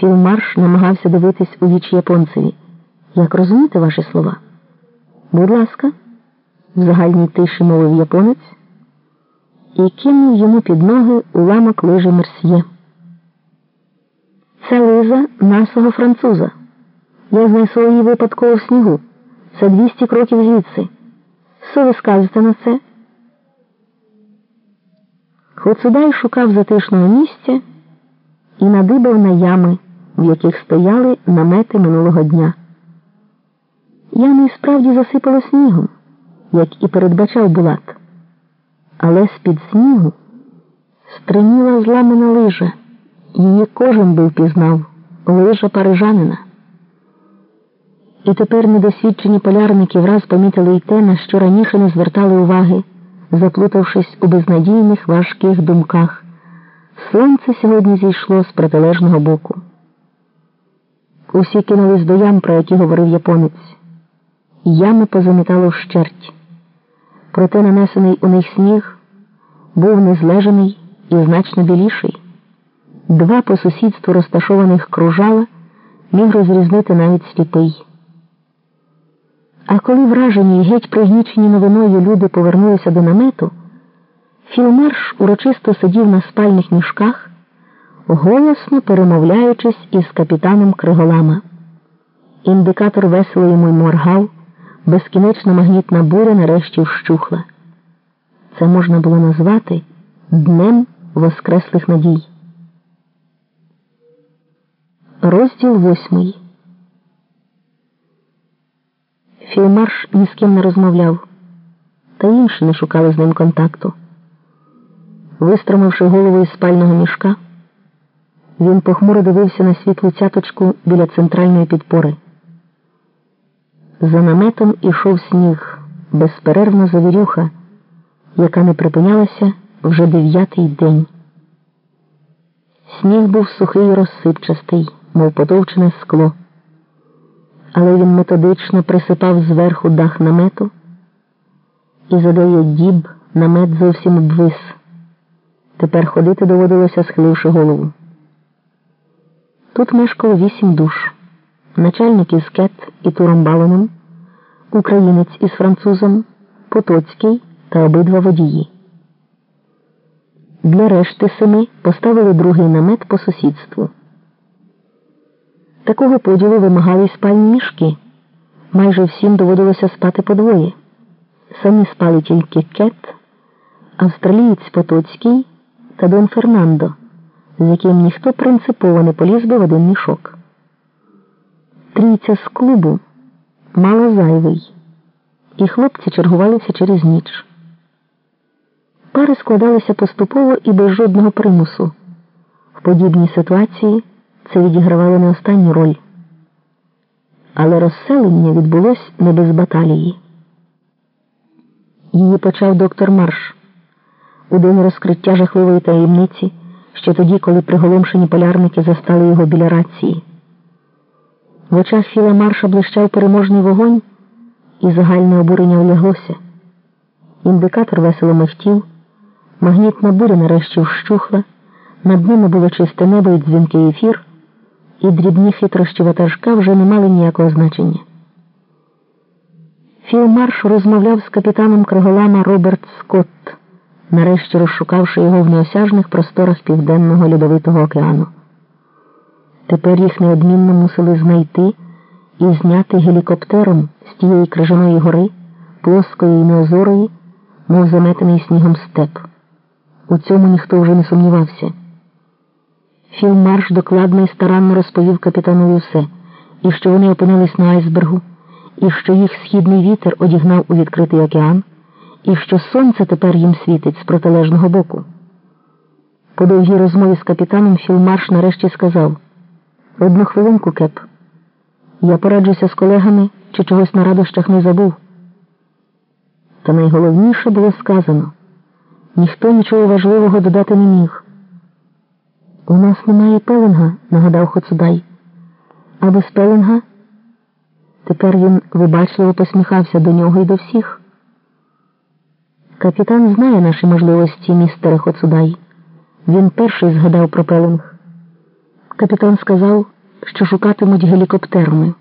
Філмарш намагався дивитись у вічі японцеві. Як розуміти ваші слова? Будь ласка, в загальній тиші мовив японець і кинув йому під ноги уламок лижі Мерсьє. Це лиза нашого француза. Я знайшов її випадково в снігу. Це 200 кроків звідси. Що ви скажете на це? Хоцудай шукав затишного місця і надибав на ями, в яких стояли намети минулого дня. Ями справді засипало снігом, як і передбачав Булат. Але з-під снігу стриміла зламана лижа. Її кожен би впізнав лижа парижанина. І тепер недосвідчені полярники враз помітили й те, на що раніше не звертали уваги, заплутавшись у безнадійних важких думках. Сонце сьогодні зійшло з протилежного боку. Усі кинулись до ям, про які говорив японець. Ями позамітало вщерть. Проте нанесений у них сніг був незлежений і значно біліший. Два по сусідству розташованих кружала міг розрізнити навіть сліпий. А коли вражені й геть пригнічені новиною люди повернулися до намету, Філмарш урочисто сидів на спальних мішках, голосно перемовляючись із капітаном Криголама. Індикатор весело йому моргав, безкінечна магнітна буря нарешті вщухла. Це можна було назвати Днем Воскреслих надій. Розділ восьмий. Філмарш ні з ким не розмовляв, та інші не шукали з ним контакту. Вистромивши голову із спального мішка, він похмуро дивився на світлу цяточку біля центральної підпори. За наметом ішов сніг, безперервна завірюха, яка не припинялася вже дев'ятий день. Сніг був сухий і розсипчастий, мов потовчене скло, але він методично присипав зверху дах намету, і за дев'ять діб намет зовсім обвис. Тепер ходити доводилося, схиливши голову. Тут мешкало вісім душ, начальник із Кет і Туром Балоном, українець із французом, Потоцький та обидва водії. Для решти семи поставили другий намет по сусідству. Такого поділу вимагали й спальні мішки. Майже всім доводилося спати по двоє. Самі спали тільки Кет, австралієць Потоцький та Дон Фернандо, з яким ніхто принципово не поліз би в один мішок. Трійця з клубу мало зайвий, і хлопці чергувалися через ніч. Пари складалися поступово і без жодного примусу. В подібній ситуації це відігравало не останню роль. Але розселення відбулось не без баталії. Її почав доктор Марш у день розкриття жахливої таємниці, ще тоді, коли приголомшені полярники застали його біля рації. В очах Філа Марша блищав переможний вогонь, і загальне обурення уляглося. Індикатор весело мехтів, магнітна буря нарешті вщухла, над ними було чисте небо і дзвінкий ефір, і дрібні хитрощі ватажка вже не мали ніякого значення. Філ Марш розмовляв з капітаном Криголама Роберт Скотт нарешті розшукавши його в неосяжних просторах Південного Льодовитого океану. Тепер їх неодмінно мусили знайти і зняти гелікоптером з тієї крижаної гори, плоскої і неозорої, мов заметений снігом степ. У цьому ніхто вже не сумнівався. Філмарш докладно і старанно розповів капітанові все, і що вони опинились на айсбергу, і що їх східний вітер одігнав у відкритий океан і що сонце тепер їм світить з протилежного боку. По довгій розмові з капітаном Філмарш нарешті сказав Одну хвилинку, кеп. Я пораджуся з колегами, чи чогось на радощах не забув. Та найголовніше було сказано ніхто нічого важливого додати не міг. У нас немає пеленга, нагадав Хоцудай. А без пеленга тепер він вибачливо посміхався до нього і до всіх. Капітан знає наші можливості, містере Хоцудай. Він перший згадав про пелинг. Капітан сказав, що шукатимуть гелікоптерами.